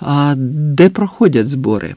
А де проходять збори?